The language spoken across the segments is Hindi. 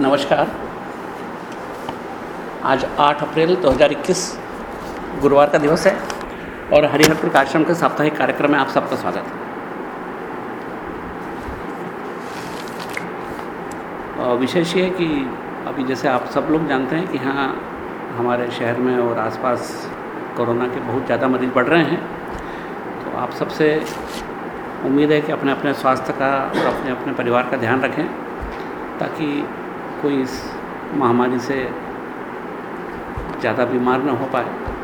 नमस्कार। आज 8 अप्रैल 2021 गुरुवार का दिवस है और हरिहरपुर आश्रम के साप्ताहिक कार्यक्रम में आप सबका स्वागत है। विशेष ये कि अभी जैसे आप सब लोग जानते हैं कि यहाँ हमारे शहर में और आसपास कोरोना के बहुत ज़्यादा मरीज़ बढ़ रहे हैं। तो आप सबसे उम्मीद है कि अपने अपने स्वास्थ्य का और अपने अपने परिवार का ध्यान रखें ताकि कोई इस महामारी से ज़्यादा बीमार न हो पाए।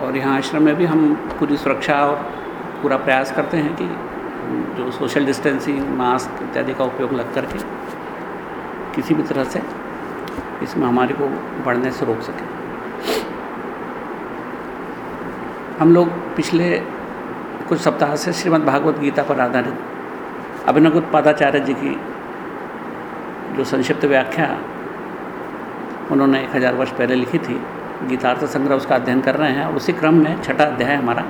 और यहाँ आश्रम में भी हम पूरी सुरक्षा और पूरा प्रयास करते हैं कि जो सोशल डिस्टेंसिंग, मास्क इत्यादि का उपयोग लग करके किसी भी तरह से इस महामारी को बढ़ने से रोक सकें। हम लोग पिछले कुछ सप्ताह से श्रीमद् भागवत गीता पर आधारित अभिनव पादाचार्य जी की जो संक्षिप्त व्याख्या उन्होंने एक हज़ार वर्ष पहले लिखी थी, गीतार्थ संग्रह उसका अध्ययन कर रहे हैं और उसी क्रम में छठा अध्याय हमारा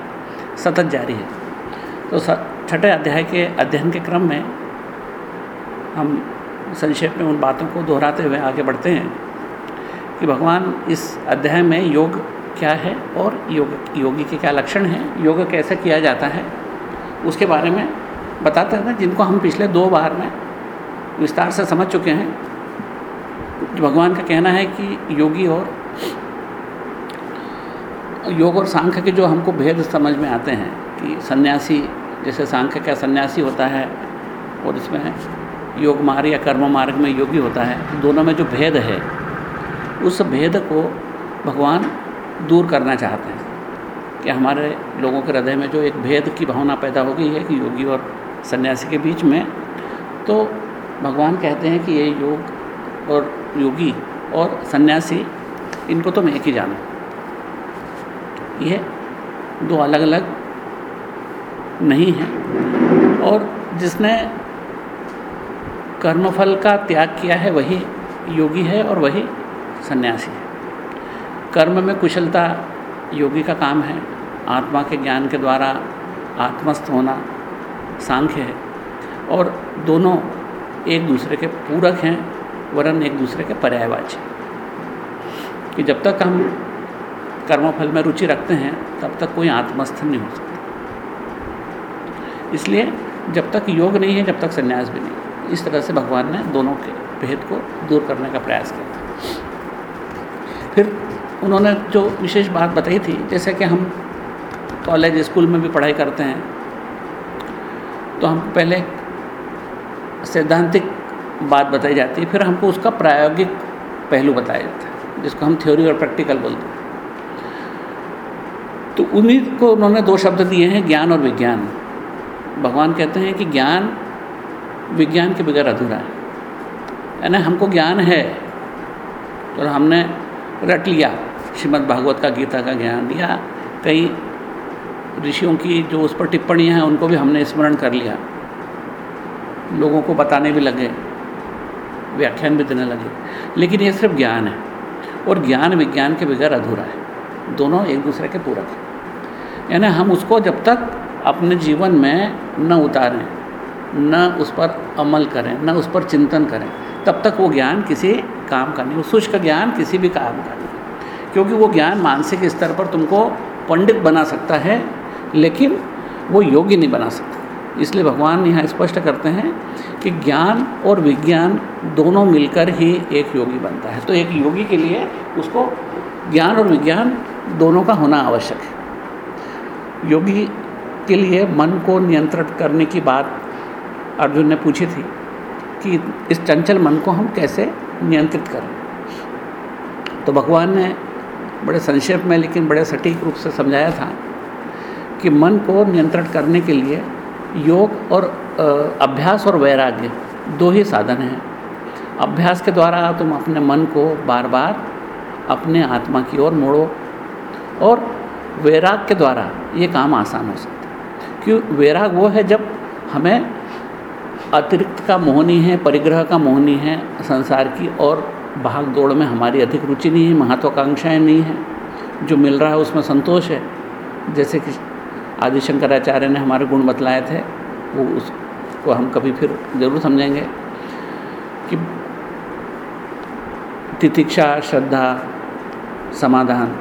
सतत जारी है। तो छठे अध्याय के अध्ययन के क्रम में हम संक्षेप में उन बातों को दोहराते हुए आगे बढ़ते हैं कि भगवान इस अध्याय में योग क्या है और योग, योगी के क्या लक्षण हैं, योग कैसे किया जाता है, उसके बारे में बताते हैं ना, जिनको हम पिछले दो बार में विस्तार से समझ चुके हैं भगवान का कहना है कि योगी और योग और सांख्य के जो हमको भेद समझ में आते हैं, कि सन्यासी, जैसे सांख्य का सन्यासी होता है और इसमें योग मार्ग या कर्म मार्ग में योगी होता है दोनों में जो भेद है, उस भेद को भगवान दूर करना चाहते हैं, कि हमारे लोगों के हृदय में जो एक भेद की भावना पैदा हो गई है कि योगी और सन्यासी के बीच में तो भगवान कहते हैं कि ये योग और योगी और सन्यासी, इनको तो मैं एक ही जानूँ। ये दो अलग अलग नहीं हैं। और जिसने कर्मफल का त्याग किया है, वही योगी है और वही सन्यासी है। कर्म में कुशलता योगी का काम है। आत्मा के ज्ञान के द्वारा आत्मस्थ होना सांख्य है। और दोनों एक दूसरे के पूरक हैं, वरन एक दूसरे के पर्यायवाची। कि जब तक हम कर्मफल में रुचि रखते हैं, तब तक कोई आत्मस्थ नहीं हो सकता। इसलिए जब तक योग नहीं है, जब तक संन्यास भी नहीं। इस तरह से भगवान ने दोनों के भेद को दूर करने का प्रयास किया। फिर उन्होंने जो विशेष बात बताई थी, जैसे कि हम कॉलेज, स्कूल में भी पढ़ाई करते हैं तो हम पहले सैद्धांतिक बात बताई जाती है, फिर हमको उसका प्रायोगिक पहलू बताया जाता है, जिसको हम थ्योरी और प्रैक्टिकल बोलते हैं। तो उन्हीं को उन्होंने दो शब्द दिए हैं, ज्ञान और विज्ञान। भगवान कहते हैं कि ज्ञान विज्ञान के बगैर अधूरा है। यानी हमको ज्ञान है तो हमने रट लिया श्रीमद् भागवत का गीता का ज्ञान दिया कई ऋषियों की जो उस पर टिप्पणियाँ हैं, उनको भी हमने स्मरण कर लिया। लोगों को बताने भी लगे, व्याख्यान भी देने लगे। लेकिन ये सिर्फ़ ज्ञान है, और ज्ञान विज्ञान के बगैर अधूरा है। दोनों एक दूसरे के पूरक हैं। यानी हम उसको जब तक अपने जीवन में न उतारें, न उस पर अमल करें, न उस पर चिंतन करें, तब तक वो ज्ञान किसी काम का नहीं, वो शुष्क ज्ञान किसी भी काम का नहीं। क्योंकि वो ज्ञान मानसिक स्तर पर तुमको पंडित बना सकता है लेकिन वो योग्य नहीं बना सकता। इसलिए भगवान यहाँ स्पष्ट करते हैं कि ज्ञान और विज्ञान दोनों मिलकर ही एक योगी बनता है। तो एक योगी के लिए उसको ज्ञान और विज्ञान दोनों का होना आवश्यक है। योगी के लिए मन को नियंत्रित करने की बात अर्जुन ने पूछी थी कि इस चंचल मन को हम कैसे नियंत्रित करें? तो भगवान ने बड़े संक्षेप में, लेकिन बड़े सटीक रूप से समझाया था कि मन को नियंत्रण करने के लिए योग और अभ्यास और वैराग्य दो ही साधन हैं। अभ्यास के द्वारा तुम अपने मन को बार बार अपने आत्मा की ओर मोड़ो और वैराग के द्वारा ये काम आसान हो सकता है। क्यों? वैराग वो है जब हमें अतिरिक्त का मोहनी है, परिग्रह का मोहनी है, संसार की और भाग दौड़ में हमारी अधिक रुचि नहीं है, महत्वाकांक्षाएँ नहीं हैं। जो मिल रहा है उसमें संतोष है। जैसे कि आदि शंकराचार्य ने हमारे गुण बतलाए थे, वो उसको हम कभी फिर ज़रूर समझेंगे कि तितिक्षा, श्रद्धा, समाधान,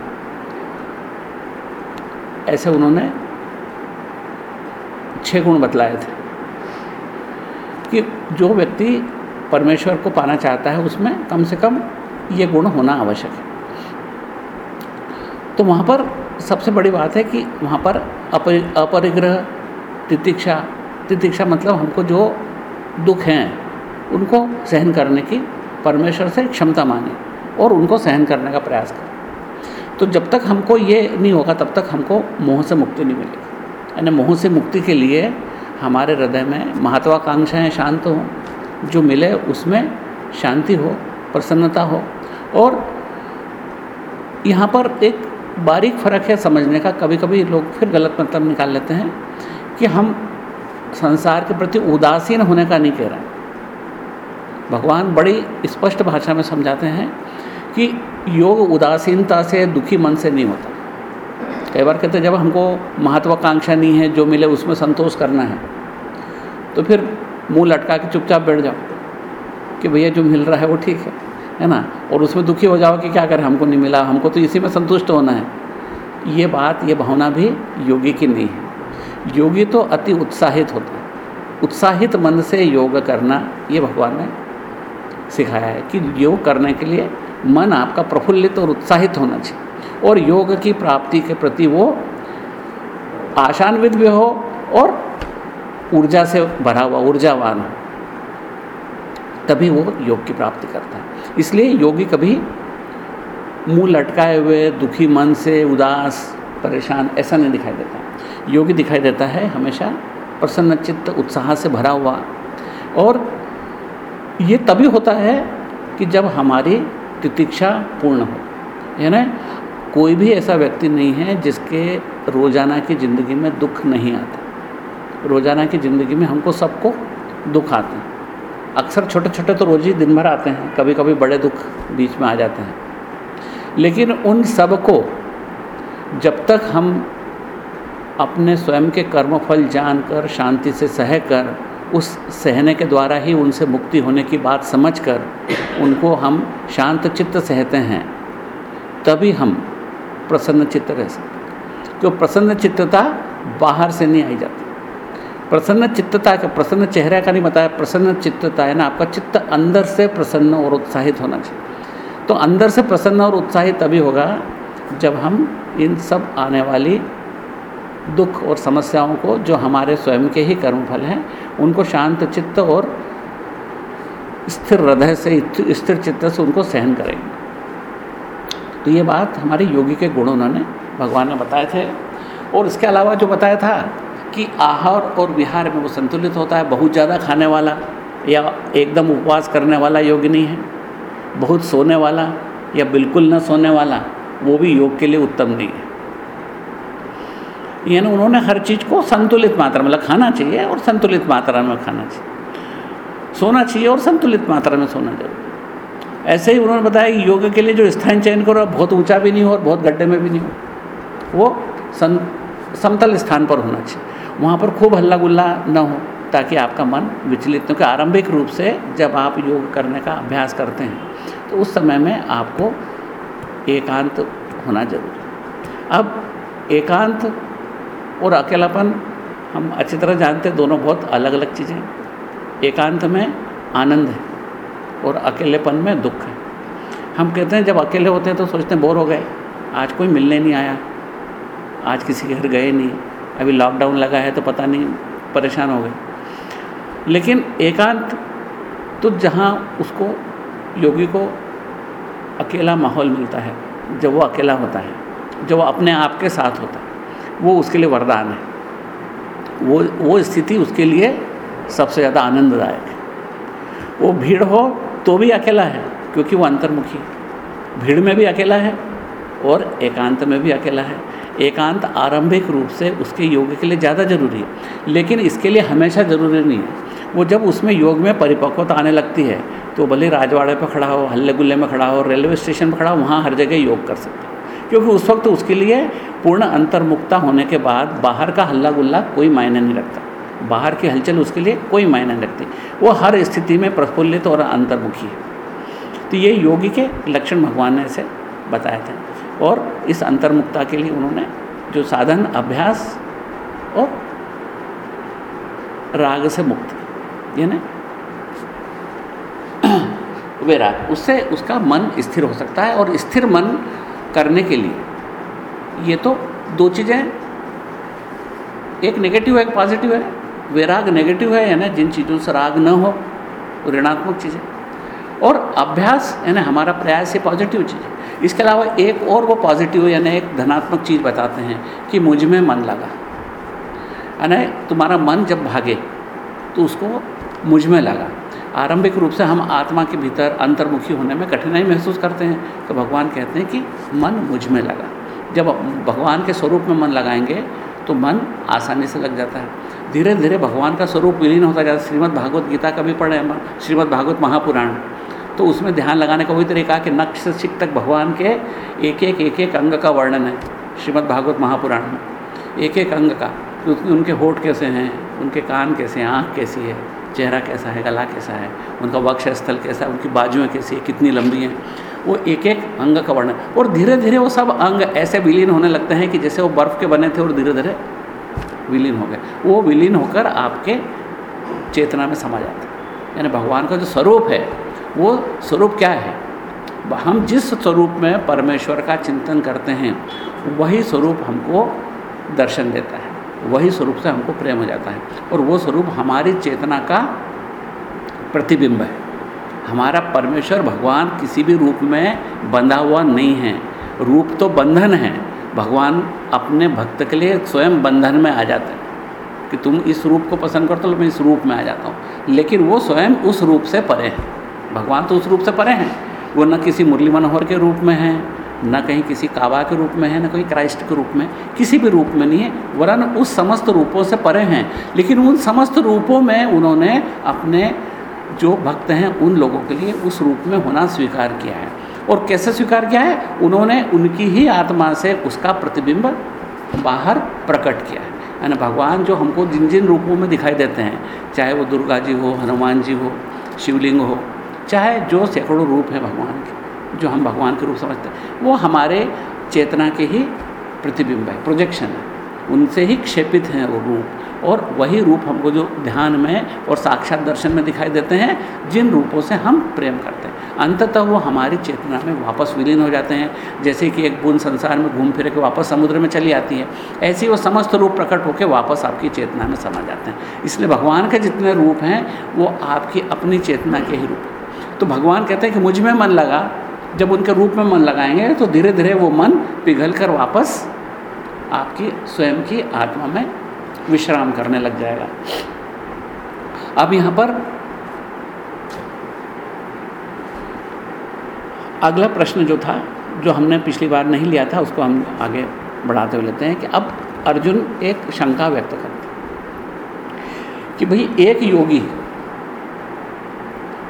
ऐसे उन्होंने छह गुण बतलाए थे कि जो व्यक्ति परमेश्वर को पाना चाहता है, उसमें कम से कम ये गुण होना आवश्यक है। तो वहाँ पर सबसे बड़ी बात है कि वहाँ पर अपरि, अपरिग्रह, तितिक्षा तितिक्षा मतलब हमको जो दुख हैं, उनको सहन करने की परमेश्वर से क्षमता मांगे और उनको सहन करने का प्रयास करें। तो जब तक हमको ये नहीं होगा, तब तक हमको मोह से मुक्ति नहीं मिलेगी। यानी मोह से मुक्ति के लिए हमारे हृदय में महत्वाकांक्षाएँ शांत हों। जो मिले उसमें शांति हो, प्रसन्नता हो और यहाँ पर एक बारीक फ़र्क है समझने का। कभी कभी लोग फिर गलत मतलब निकाल लेते हैं कि हम संसार के प्रति उदासीन होने का नहीं कह रहे भगवान बड़ी स्पष्ट भाषा में समझाते हैं कि योग उदासीनता से दुखी मन से नहीं होता। कई बार कहते जब हमको महत्वाकांक्षा नहीं है, जो मिले उसमें संतोष करना है तो फिर मुँह लटका के चुपचाप बैठ जाओ कि भैया जो मिल रहा है वो ठीक है। है ना? और उसमें दुखी हो जाओ कि क्या करें? हमको नहीं मिला। हमको तो इसी में संतुष्ट होना है। ये बात, ये भावना भी योगी की नहीं है। योगी तो अति उत्साहित होता है। उत्साहित मन से योग करना, ये भगवान ने सिखाया है कि योग करने के लिए मन आपका प्रफुल्लित और उत्साहित होना चाहिए। और योग की प्राप्ति के प्रति वो आशान्वित भी हो और ऊर्जा से भरा हुआ, ऊर्जावान हो। तभी वो योग की प्राप्ति करता है। इसलिए योगी कभी मुँह लटकाए हुए, दुखी मन से, उदास, परेशान, ऐसा नहीं दिखाई देता। योगी दिखाई देता है हमेशा प्रसन्न चित्त, उत्साह से भरा हुआ। और ये तभी होता है कि जब हमारी तितिक्षा पूर्ण हो। यानी कोई भी ऐसा व्यक्ति नहीं है जिसके रोज़ाना की ज़िंदगी में दुख नहीं आता। रोज़ाना की ज़िंदगी में हमको सबको दुख आते हैं। अक्सर छोटे छोटे तो रोज़ ही दिन भर आते हैं कभी कभी बड़े दुख बीच में आ जाते हैं। लेकिन उन सबको जब तक हम अपने स्वयं के कर्मफल जानकर, शांति से सह कर, उस सहने के द्वारा ही उनसे मुक्ति होने की बात समझकर उनको हम शांत चित्त सहते हैं, तभी हम प्रसन्न चित्त रह सकते क्यों? प्रसन्न चित्तता बाहर से नहीं आई जाती। प्रसन्न चित्तता का प्रसन्न चेहरे का नहीं बताया प्रसन्न चित्तता है ना आपका चित्त अंदर से प्रसन्न और उत्साहित होना चाहिए। तो अंदर से प्रसन्न और उत्साहित तभी होगा जब हम इन सब आने वाली दुख और समस्याओं को, जो हमारे स्वयं के ही कर्मफल हैं, उनको शांत चित्त और स्थिर हृदय से स्थिर चित्त से उनको सहन करेंगे। तो ये बात हमारे योगी के गुण उन्होंने भगवान ने बताए थे। और इसके अलावा जो बताया था कि आहार और विहार में वो संतुलित होता है, बहुत ज़्यादा खाने वाला या एकदम उपवास करने वाला योग नहीं है। बहुत सोने वाला या बिल्कुल न सोने वाला, वो भी योग के लिए उत्तम नहीं है। यानी उन्होंने हर चीज़ को संतुलित मात्रा मतलब खाना चाहिए और संतुलित मात्रा में खाना चाहिए। सोना चाहिए और संतुलित मात्रा में सोना चाहिए। ऐसे ही उन्होंने बताया कि योग के लिए जो स्थान चयन करो बहुत ऊँचा भी नहीं हो और बहुत गड्ढे में भी नहीं हो। वो समतल स्थान पर होना चाहिए। वहाँ पर खूब हल्ला गुल्ला न हो, ताकि आपका मन विचलित क्योंकि आरंभिक रूप से जब आप योग करने का अभ्यास करते हैं तो उस समय में आपको एकांत होना ज़रूरी अब एकांत और अकेलापन हम अच्छी तरह जानते हैं, दोनों बहुत अलग अलग चीज़ें एकांत में आनंद है और अकेलेपन में दुख है। हम कहते हैं, जब अकेले होते हैं तो सोचते हैं, बोर हो गए, आज कोई मिलने नहीं आया। आज किसी के घर गए नहीं। अभी लॉकडाउन लगा है तो पता नहीं, परेशान हो गए। लेकिन एकांत तो जहाँ उसको, योगी को अकेला माहौल मिलता है, जब वो अकेला होता है, जब वो अपने आप के साथ होता है, वो उसके लिए वरदान है। वो वो स्थिति उसके लिए सबसे ज़्यादा आनंददायक है। वो भीड़ हो तो भी अकेला है, क्योंकि वो अंतर्मुखी है। भीड़ में भी अकेला है और एकांत में भी अकेला है। एकांत आरंभिक रूप से उसके योग के लिए ज़्यादा ज़रूरी है। लेकिन इसके लिए हमेशा ज़रूरी नहीं है। वो जब उसमें योग में परिपक्वता आने लगती है तो भले राजवाड़े पर खड़ा हो हल्ले गुल्ले में खड़ा हो, रेलवे स्टेशन पर खड़ा हो, वहाँ हर जगह योग कर सकते हैं। क्योंकि उस वक्त उसके लिए पूर्ण अंतर्मुक्ता होने के बाद बाहर का हल्ला गुल्ला कोई मायने नहीं रखता। बाहर की हलचल उसके लिए कोई मायने नहीं रखती। वो हर स्थिति में प्रफुल्लित और अंतर्मुखी है। तो ये योगी के लक्षण भगवान ने इसे बताए थे। और इस अंतर्मुखता के लिए उन्होंने जो साधन, अभ्यास और राग से मुक्त, यानी वैराग उससे उसका मन स्थिर हो सकता है और स्थिर मन करने के लिए। ये तो दो चीज़ें एक नेगेटिव है एक पॉजिटिव है। वैराग नेगेटिव है, यानी जिन चीज़ों से राग न हो ऋणात्मक चीज़ें। और अभ्यास, यानी हमारा प्रयास ये पॉजिटिव चीज़ है। इसके अलावा एक और वो पॉजिटिव यानी एक धनात्मक चीज़ बताते हैं कि मुझमें मन लगा। यानी तुम्हारा मन जब भागे तो उसको मुझमें लगा। आरंभिक रूप से हम आत्मा के भीतर अंतर्मुखी होने में कठिनाई महसूस करते हैं। तो भगवान कहते हैं कि मन मुझमें लगा। जब भगवान के स्वरूप में मन लगाएँगे तो मन आसानी से लग जाता है। धीरे धीरे भगवान का स्वरूप विलीन होता जाता है। श्रीमद् भागवत गीता का भी पढ़े हम श्रीमद् भागवत महापुराण। तो उसमें ध्यान लगाने का वही तरीका कि नक्श से शिक तक भगवान के एक एक एक एक अंग का वर्णन है, श्रीमद् भागवत महापुराण में। एक एक अंग का उनके होठ कैसे हैं, उनके कान कैसे हैं, आँख कैसी है, चेहरा कैसा है, गला कैसा है, उनका वक्ष स्थल कैसा है, उनकी बाजुएँ कैसी है, कितनी लंबी हैं, वो एक एक अंग का वर्णन। और धीरे धीरे वो सब अंग ऐसे विलीन होने लगते हैं कि जैसे वो बर्फ़ के बने थे और धीरे धीरे विलीन हो गए। वो विलीन होकर आपके चेतना में समा जाते हैं। यानी भगवान का जो स्वरूप है वो स्वरूप क्या है? हम जिस स्वरूप में परमेश्वर का चिंतन करते हैं, वही स्वरूप हमको दर्शन देता है, वही स्वरूप से हमको प्रेम हो जाता है और वो स्वरूप हमारी चेतना का प्रतिबिंब है। हमारा परमेश्वर भगवान किसी भी रूप में बंधा हुआ नहीं है। रूप तो बंधन है, भगवान अपने भक्त के लिए स्वयं बंधन में आ जाते हैं कि तुम इस रूप को पसंद करते हो, मैं इस रूप में आ जाता हूँ। लेकिन वो स्वयं उस रूप से परे हैं। भगवान तो उस रूप से परे हैं। वो न किसी मुरली मनोहर के रूप में हैं, न कहीं किसी काबा के रूप में है, न कहीं क्राइस्ट के रूप में, किसी भी रूप में नहीं है। वरन उस समस्त रूपों से परे हैं। लेकिन उन समस्त रूपों में उन्होंने अपने जो भक्त हैं, उन लोगों के लिए उस रूप में होना स्वीकार किया है। और कैसे स्वीकार किया है? उन्होंने उनकी ही आत्मा से उसका प्रतिबिंब बाहर प्रकट किया है। यानी भगवान जो हमको जिन जिन रूपों में दिखाई देते हैं, चाहे वो दुर्गा जी हो, हनुमान जी हो, शिवलिंग हो चाहे जो सैकड़ों रूप हैं भगवान के, जो हम भगवान के रूप समझते हैं, वो हमारे चेतना के ही प्रतिबिंब है प्रोजेक्शन है। उनसे ही क्षेपित हैं वो रूप, और वही रूप हमको जो ध्यान में और साक्षात दर्शन में दिखाई देते हैं, जिन रूपों से हम प्रेम करते हैं। अंततः वो हमारी चेतना में वापस विलीन हो जाते हैं, जैसे कि एक बूंद संसार में घूम फिर के वापस समुद्र में चली आती है, ऐसे ही वो समस्त रूप प्रकट होकर वापस आपकी चेतना में समा जाते हैं। इसलिए भगवान के जितने रूप हैं, वो आपकी अपनी चेतना के ही रूप तो भगवान कहते हैं कि मुझमें मन लगा। जब उनके रूप में मन लगाएँगे तो धीरे धीरे वो मन पिघल कर वापस आपकी स्वयं की आत्मा में विश्राम करने लग जाएगा। अब यहाँ पर अगला प्रश्न जो था, जो हमने पिछली बार नहीं लिया था, उसको हम आगे बढ़ाते हुए लेते हैं कि अब अर्जुन एक शंका व्यक्त करते कि भाई एक योगी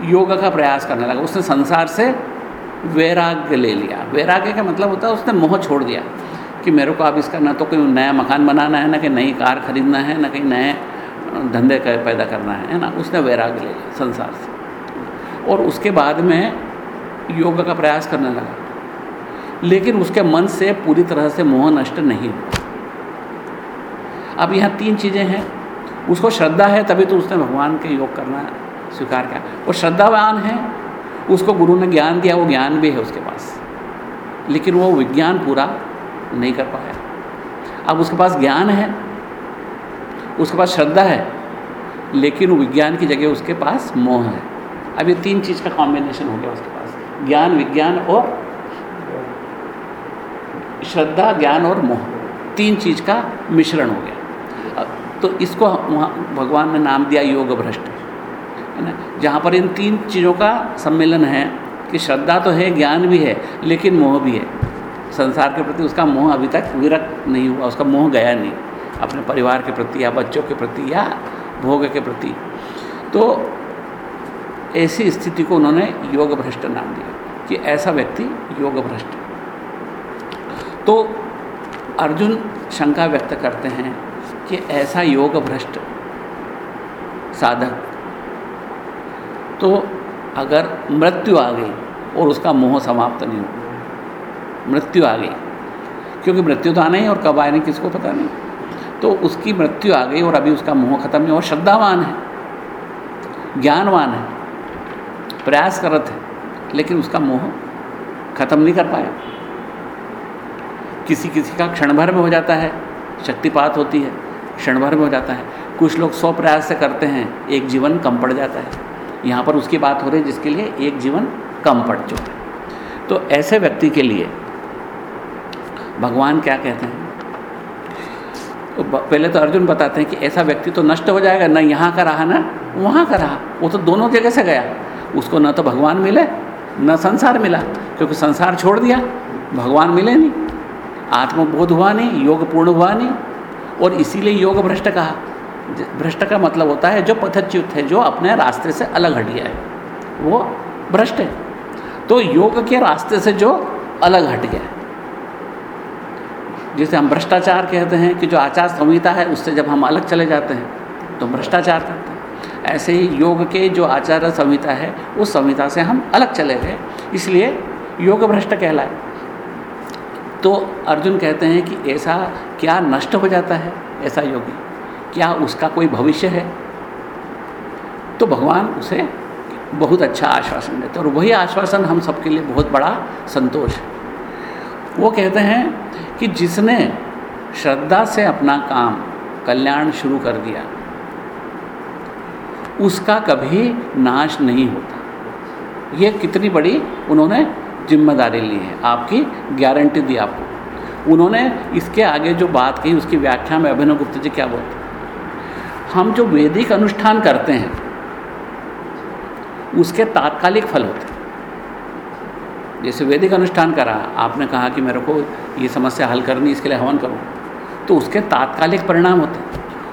योग का प्रयास करने लगा। उसने संसार से वैराग्य ले लिया। वैराग्य का मतलब होता है उसने मोह छोड़ दिया कि मेरे को अब इसका ना तो कोई नया मकान बनाना है, ना कि नई कार खरीदना है, ना कहीं नए धंधे का, पैदा करना है ना? उसने वैराग्य ले लिया संसार से। और उसके बाद में योग का प्रयास करने लगा। लेकिन उसके मन से पूरी तरह से मोह नष्ट नहीं हुआ। अब यहाँ तीन चीज़ें हैं। उसको श्रद्धा है तभी तो उसने भगवान के योग करना स्वीकार किया। वो श्रद्धावान है, उसको गुरु ने ज्ञान दिया, वो ज्ञान भी है उसके पास। लेकिन वो विज्ञान पूरा नहीं कर पाया। अब उसके पास ज्ञान है, उसके पास श्रद्धा है, लेकिन विज्ञान की जगह उसके पास मोह है। अब ये तीन चीज़ का कॉम्बिनेशन हो गया उसके पास। ज्ञान, विज्ञान और श्रद्धा, ज्ञान और मोह। तीन चीज़ का मिश्रण हो गया। तो इसको वहाँ, भगवान ने नाम दिया योग भ्रष्ट। है। ना जहाँ पर इन तीन चीज़ों का सम्मेलन है कि श्रद्धा तो है, ज्ञान भी है, लेकिन मोह भी है। संसार के प्रति उसका मोह अभी तक विरक्त नहीं हुआ, उसका मोह गया नहीं। अपने परिवार के प्रति या बच्चों के प्रति या भोग के प्रति। तो ऐसी स्थिति को उन्होंने योग भ्रष्ट नाम दिया कि ऐसा व्यक्ति योग भ्रष्ट तो अर्जुन शंका व्यक्त करते हैं कि ऐसा योग भ्रष्ट साधक तो अगर मृत्यु आ गई और उसका मोह समाप्त नहीं हो मृत्यु आ गई, क्योंकि मृत्यु तो आना ही और कब आए नहीं किसको पता नहीं। तो उसकी मृत्यु आ गई और अभी उसका मोह खत्म नहीं और श्रद्धावान है, ज्ञानवान है, प्रयास करत है, लेकिन उसका मोह खत्म नहीं कर पाया। किसी किसी का क्षण भर में हो जाता है, शक्तिपात होती है क्षण भर में हो जाता है। कुछ लोग सौ प्रयास से करते हैं, एक जीवन कम पड़ जाता है। यहाँ पर उसकी बात हो रही है, जिसके लिए एक जीवन कम पड़ चुका है। तो ऐसे व्यक्ति के लिए भगवान क्या कहते हैं? तो पहले तो अर्जुन बताते हैं कि ऐसा व्यक्ति तो नष्ट हो जाएगा, न यहाँ का रहा, ना वहाँ का रहा। वो तो दोनों जगह से गया। उसको न तो भगवान मिले, न संसार मिला, क्योंकि संसार छोड़ दिया, भगवान मिले नहीं। आत्मबोध हुआ नहीं, योग पूर्ण हुआ नहीं, और इसीलिए योग भ्रष्ट कहा। भ्रष्ट का मतलब होता है जो पथच्युत है, जो अपने रास्ते से अलग हट गया है, वो भ्रष्ट है। तो योग के रास्ते से जो अलग हट गया है। जिसे हम भ्रष्टाचार कहते हैं कि जो आचार संहिता है, उससे जब हम अलग चले जाते हैं तो भ्रष्टाचार करते हैं। ऐसे ही योग के जो आचार संहिता है, उस संहिता से हम अलग चले गए। इसलिए योग भ्रष्ट कहलाए। तो अर्जुन कहते हैं कि ऐसा क्या नष्ट हो जाता है, ऐसा योगी? क्या उसका कोई भविष्य है? तो भगवान उसे बहुत अच्छा आश्वासन देते और वही आश्वासन हम सबके लिए बहुत बड़ा संतोष है। वो कहते हैं कि जिसने श्रद्धा से अपना काम, कल्याण शुरू कर दिया, उसका कभी नाश नहीं होता। ये कितनी बड़ी उन्होंने ज़िम्मेदारी ली है, आपकी गारंटी दी आपको। उन्होंने इसके आगे जो बात कही, उसकी व्याख्या में अभिनव गुप्त जी क्या बोलते हम जो वैदिक अनुष्ठान करते हैं, उसके तात्कालिक फल होते हैं। जैसे वैदिक अनुष्ठान करा, आपने कहा कि मेरे को ये समस्या हल करनी, इसके लिए हवन करो तो उसके तात्कालिक परिणाम होते हैं।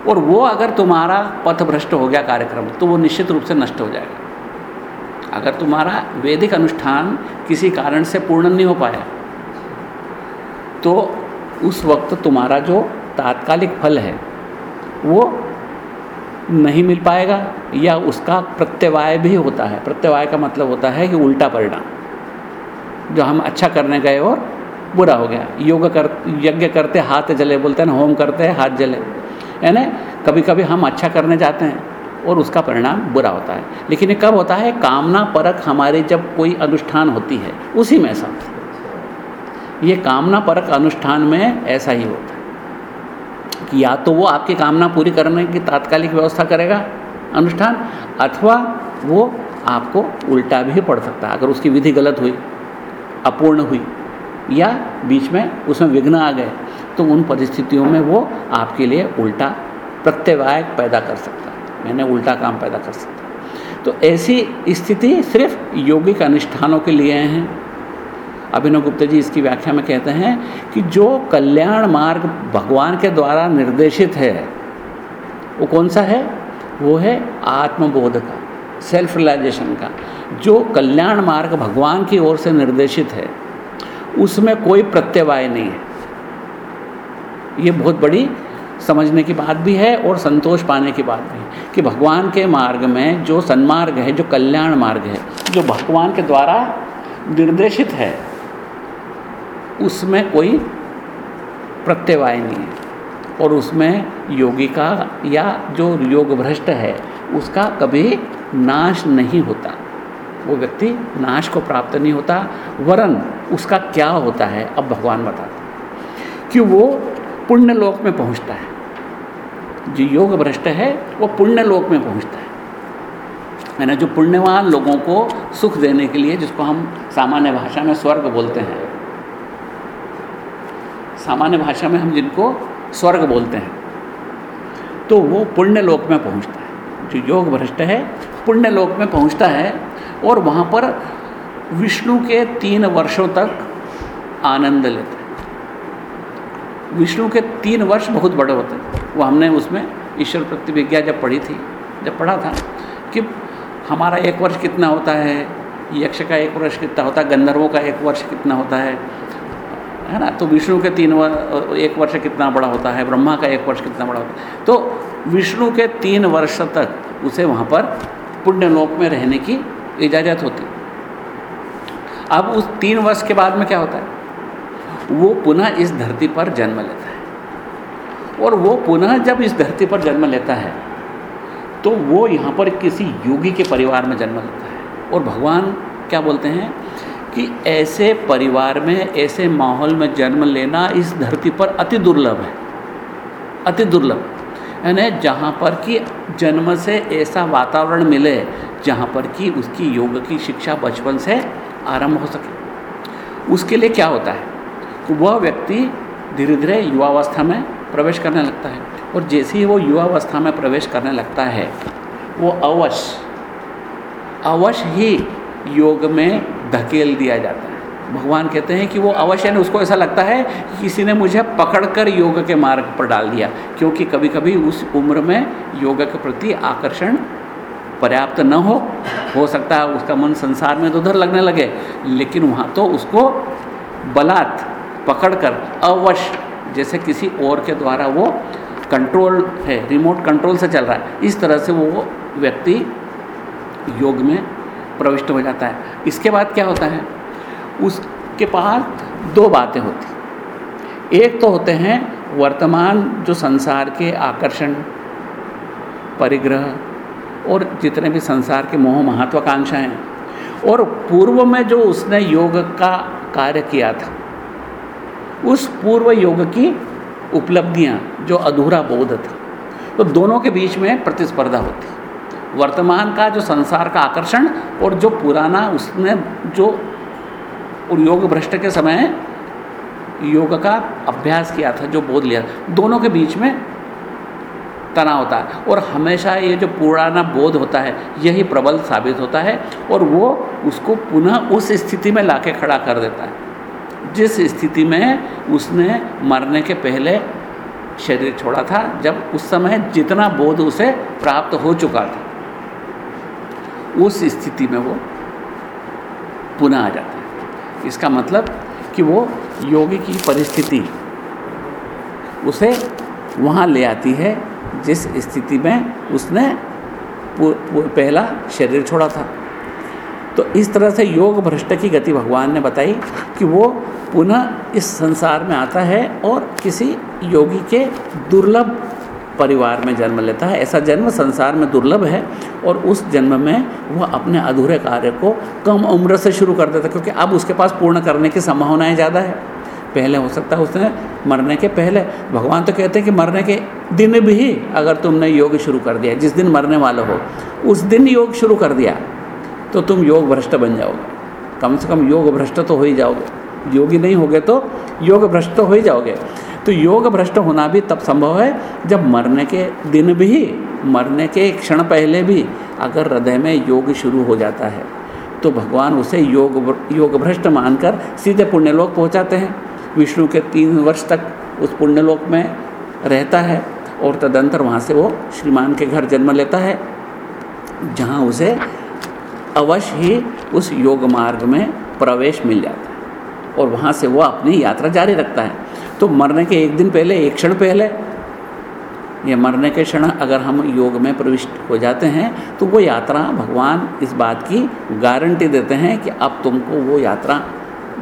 और वो अगर तुम्हारा पथ भ्रष्ट हो गया कार्यक्रम तो वो निश्चित रूप से नष्ट हो जाएगा। अगर तुम्हारा वैदिक अनुष्ठान किसी कारण से पूर्ण नहीं हो पाया तो उस वक्त तुम्हारा जो तात्कालिक फल है, वो नहीं मिल पाएगा या उसका प्रत्यवाय भी होता है। प्रत्यवाय का मतलब होता है कि उल्टा परिणाम। जो हम अच्छा करने गए और बुरा हो गया। योग कर, यज्ञ करते हाथ जले बोलते हैं होम करते हैं, हाथ जले। है ना कभी कभी हम अच्छा करने जाते हैं और उसका परिणाम बुरा होता है। लेकिन ये कब होता है? कामना परक हमारी जब कोई अनुष्ठान होती है, उसी में ऐसा ये कामना परक अनुष्ठान में ऐसा ही होता है। कि या तो वो आपकी कामना पूरी करने की तात्कालिक व्यवस्था करेगा अनुष्ठान, अथवा वो आपको उल्टा भी पड़ सकता है, अगर उसकी विधि गलत हुई, अपूर्ण हुई, या बीच में उसमें विघ्न आ गए तो उन परिस्थितियों में वो आपके लिए उल्टा प्रत्यवाय पैदा कर सकता है। मैंने उल्टा काम पैदा कर सकता तो ऐसी स्थिति सिर्फ़ योगिक अनुष्ठानों के लिए हैं। अभिनव गुप्ता जी इसकी व्याख्या में कहते हैं कि जो कल्याण मार्ग भगवान के द्वारा निर्देशित है, वो कौन सा है? वो है आत्मबोध का सेल्फ रियलाइजेशन का। जो कल्याण मार्ग भगवान की ओर से निर्देशित है, उसमें कोई प्रत्यवाय नहीं है। ये बहुत बड़ी समझने की बात भी है और संतोष पाने की बात भी है कि भगवान के मार्ग में जो सन्मार्ग है, जो कल्याण मार्ग है, जो भगवान के द्वारा निर्देशित है उसमें कोई प्रत्यवाय नहीं है। और उसमें योगी का या जो योग भ्रष्ट है, उसका कभी नाश नहीं होता। वो व्यक्ति नाश को प्राप्त नहीं होता, वरन उसका क्या होता है, अब भगवान बताते कि वो पुण्य लोक में पहुँचता है। जो योग भ्रष्ट है, वो पुण्य लोक में पहुँचता है। ना जो पुण्यवान लोगों को सुख देने के लिए, जिसको हम सामान्य भाषा में स्वर्ग बोलते हैं सामान्य भाषा में हम जिनको स्वर्ग बोलते हैं तो वो पुण्य लोक में पहुँचता है। जो योग भ्रष्ट है पुण्य लोक में पहुँचता है और वहाँ पर विष्णु के तीन वर्षों तक आनंद लेते हैं। विष्णु के तीन वर्ष बहुत बड़े होते हैं। वो हमने उसमें ईश्वर प्रतिविज्ञा जब पढ़ी थी, जब पढ़ा था कि हमारा एक वर्ष कितना होता है, यक्ष का एक वर्ष कितना होता है, गंधर्वों का एक वर्ष कितना होता है है ना? तो विष्णु के तीन वर्ष एक वर्ष कितना बड़ा होता है? ब्रह्मा का एक वर्ष कितना बड़ा होता है? तो विष्णु के तीन वर्ष तक उसे वहाँ पर पुण्य लोक में रहने की इजाज़त होती। अब उस तीन वर्ष के बाद में क्या होता है? वो पुनः इस धरती पर जन्म लेता है। और वो पुनः जब इस धरती पर जन्म लेता है तो वो यहाँ पर किसी योगी के परिवार में जन्म लेता है। और भगवान क्या बोलते हैं? कि ऐसे परिवार में, ऐसे माहौल में जन्म लेना इस धरती पर अति दुर्लभ है। अति दुर्लभ। यानी जहाँ पर कि जन्म से ऐसा वातावरण मिले, जहाँ पर कि उसकी योग की शिक्षा बचपन से आरंभ हो सके। उसके लिए क्या होता है? वह व्यक्ति धीरे धीरे युवावस्था में प्रवेश करने लगता है। और जैसे ही वो युवावस्था में प्रवेश करने लगता है, वो अवश्य अवश्य ही योग में धकेल दिया जाता है। भगवान कहते हैं कि वो अवश्य नहीं उसको ऐसा लगता है कि किसी ने मुझे पकड़कर योग के मार्ग पर डाल दिया, क्योंकि कभी कभी उस उम्र में योग के प्रति आकर्षण पर्याप्त न हो हो सकता है उसका मन संसार में तो उधर लगने लगे, लेकिन वहाँ तो उसको बलात् पकड़कर अवश्य, जैसे किसी और के द्वारा वो कंट्रोल है रिमोट कंट्रोल से चल रहा है, इस तरह से वो व्यक्ति योग में प्रविष्ट हो जाता है। इसके बाद क्या होता है? उसके पास दो बातें होती एक तो होते हैं वर्तमान जो संसार के आकर्षण, परिग्रह और जितने भी संसार के मोह महत्वाकांक्षा हैं। और पूर्व में जो उसने योग का कार्य किया था, उस पूर्व योग की उपलब्धियाँ, जो अधूरा बोध था तो दोनों के बीच में प्रतिस्पर्धा होती। वर्तमान का जो संसार का आकर्षण और जो पुराना उसने जो योग भ्रष्ट के समय योग का अभ्यास किया था, जो बोध लिया दोनों के बीच में तनाव होता है। और हमेशा ये जो पुराना बोध होता है, यही प्रबल साबित होता है और वो उसको पुनः उस स्थिति में लाके खड़ा कर देता है। जिस स्थिति में उसने मरने के पहले शरीर छोड़ा था, जब उस समय जितना बोध उसे प्राप्त हो चुका था। उस स्थिति में वो पुनः आ जाता है। इसका मतलब कि वो योगी की परिस्थिति उसे वहाँ ले आती है, जिस स्थिति में उसने पहला शरीर छोड़ा था। तो इस तरह से योग भ्रष्ट की गति भगवान ने बताई कि वो पुनः इस संसार में आता है और किसी योगी के दुर्लभ परिवार में जन्म लेता है। ऐसा जन्म संसार में दुर्लभ है और उस जन्म में वह अपने अधूरे कार्य को कम उम्र से शुरू कर देता है, क्योंकि अब उसके पास पूर्ण करने की संभावनाएँ ज़्यादा है। पहले हो सकता है उसने मरने के पहले, भगवान तो कहते हैं कि मरने के दिन भी अगर तुमने योग शुरू कर दिया, जिस दिन मरने वाले हो, उस दिन योग शुरू कर दिया तो तुम योग भ्रष्ट बन जाओगे। कम से कम योग भ्रष्ट तो हो ही जाओगे। योगी नहीं होगे तो योग भ्रष्ट तो हो ही जाओगे। तो योग भ्रष्ट होना भी तब संभव है जब मरने के दिन भी, मरने के क्षण पहले भी अगर हृदय में योग शुरू हो जाता है। तो भगवान उसे योग योग भ्रष्ट मानकर सीधे पुण्यलोक पहुंचाते हैं। विष्णु के तीन वर्ष तक उस पुण्यलोक में रहता है और तदंतर वहाँ से वो श्रीमान के घर जन्म लेता है, जहाँ उसे अवश्य ही उस योग मार्ग में प्रवेश मिल जाता है और वहाँ से वो अपनी यात्रा जारी रखता है। तो मरने के एक दिन पहले, एक क्षण पहले, या मरने के क्षण अगर हम योग में प्रविष्ट हो जाते हैं तो वो यात्रा भगवान इस बात की गारंटी देते हैं कि अब तुमको वो यात्रा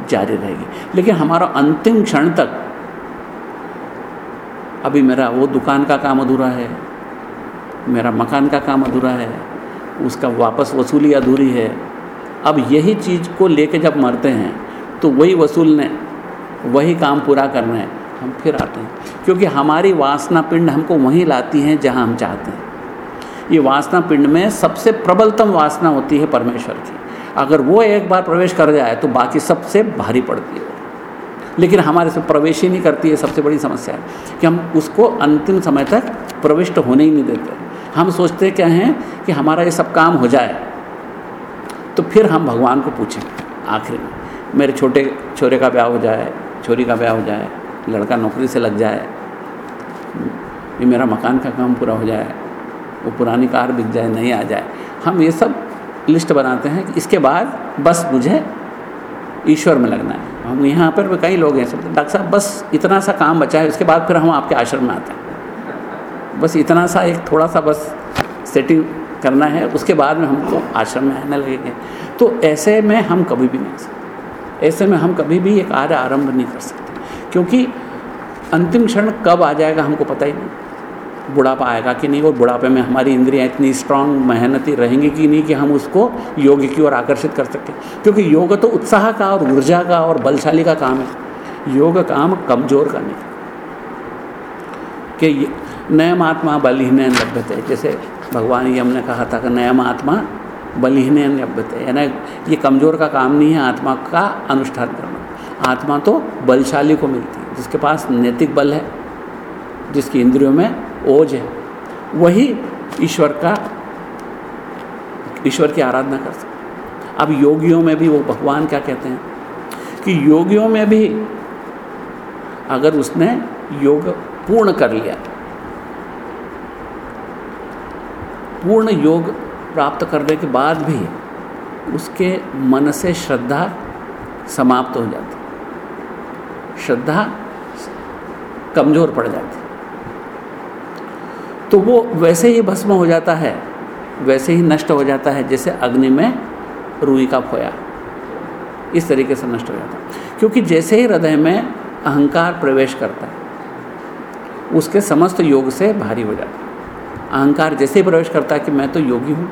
जारी रहेगी। लेकिन हमारा अंतिम क्षण तक, अभी मेरा वो दुकान का काम अधूरा है, मेरा मकान का काम अधूरा है, उसका वापस वसूली अधूरी है। अब यही चीज़ को लेके जब मरते हैं तो वही वसूलने वही काम पूरा करना है। हम फिर आते हैं। क्योंकि हमारी वासना पिंड हमको वहीं लाती हैं जहाँ हम चाहते हैं। ये वासना पिंड में सबसे प्रबलतम वासना होती है परमेश्वर की। अगर वो एक बार प्रवेश कर जाए तो बाकी सबसे भारी पड़ती है। लेकिन हमारे से प्रवेश ही नहीं करती है, सबसे बड़ी समस्या है कि हम उसको अंतिम समय तक प्रविष्ट होने ही नहीं देते। हम सोचते क्या हैं कि हमारा ये सब काम हो जाए तो फिर हम भगवान को पूछें, आखिर मेरे छोटे छोरे का ब्याह हो जाए छोरी का ब्याह हो जाए, लड़का नौकरी से लग जाए, ये मेरा मकान का काम पूरा हो जाए, वो पुरानी कार बिक जाए, नहीं आ जाए। हम ये सब लिस्ट बनाते हैं कि इसके बाद बस मुझे ईश्वर में लगना है। हम यहाँ पर भी कई लोग हैं, सब डॉक्टर साहब, बस इतना सा काम बचा है, उसके बाद फिर हम आपके आश्रम में आते हैं। बस इतना सा एक थोड़ा सा बस सेटिंग करना है, उसके बाद में हमको आश्रम में आने लगेंगे। तो ऐसे में हम कभी भी नहीं सकते। ऐसे में हम कभी भी एक कार्य आरंभ नहीं कर सकते। क्योंकि अंतिम क्षण कब आ जाएगा हमको पता ही नहीं। बुढ़ापा आएगा कि नहीं, और बुढ़ापे में हमारी इंद्रियाँ इतनी स्ट्रांग मेहनती रहेंगी कि नहीं कि हम उसको योग की ओर आकर्षित कर सकें। क्योंकि योग तो उत्साह का और ऊर्जा का और बलशाली का काम है। योग काम कमज़ोर का कि नयम आत्मा बलहीन लभ्यते। जैसे भगवान यम ने कहा था कि नयम आत्मा बलहीन यानी ये कमज़ोर का काम नहीं है आत्मा का अनुष्ठान करना। आत्मा तो बलशाली को मिलती है, जिसके पास नैतिक बल है, जिसकी इंद्रियों में ओज है, वही ईश्वर का, ईश्वर की आराधना कर सकते अब योगियों में भी वो भगवान क्या कहते हैं? कि योगियों में भी अगर उसने योग पूर्ण कर लिया, पूर्ण योग प्राप्त करने के बाद भी उसके मन से श्रद्धा समाप्त हो जाती। श्रद्धा कमज़ोर पड़ जाती। तो वो वैसे ही भस्म हो जाता है, वैसे ही नष्ट हो जाता है, जैसे अग्नि में रुई का खोया इस तरीके से नष्ट हो जाता है। क्योंकि जैसे ही हृदय में अहंकार प्रवेश करता है, उसके समस्त योग से भारी हो जाता है। अहंकार जैसे ही प्रवेश करता है कि मैं तो योगी हूँ,